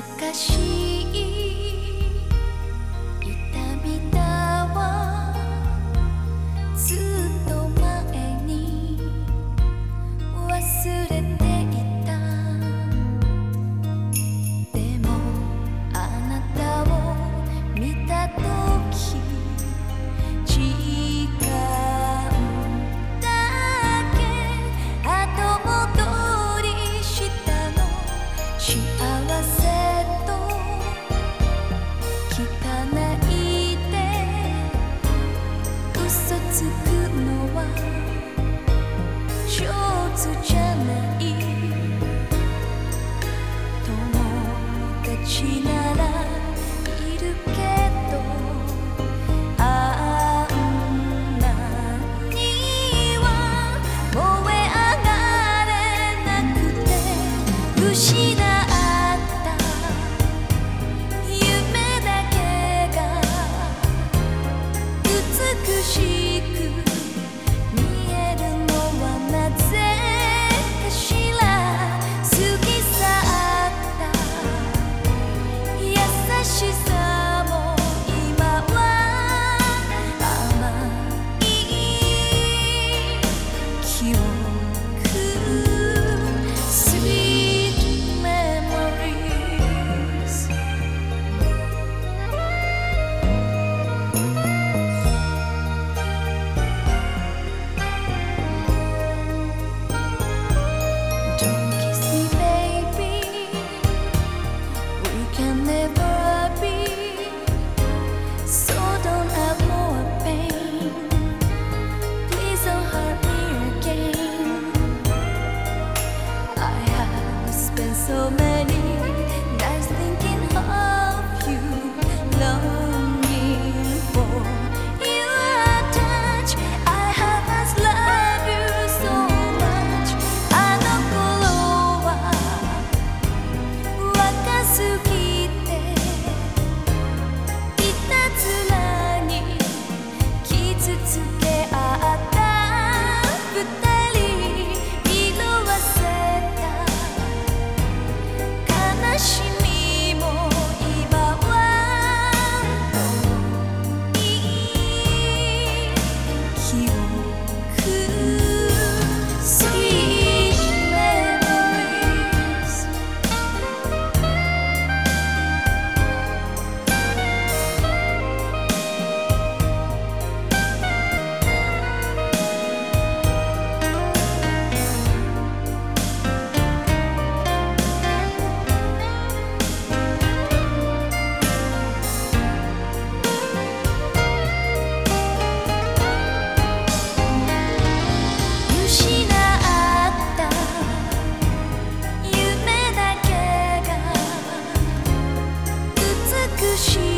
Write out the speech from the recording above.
懐かしい。去了 she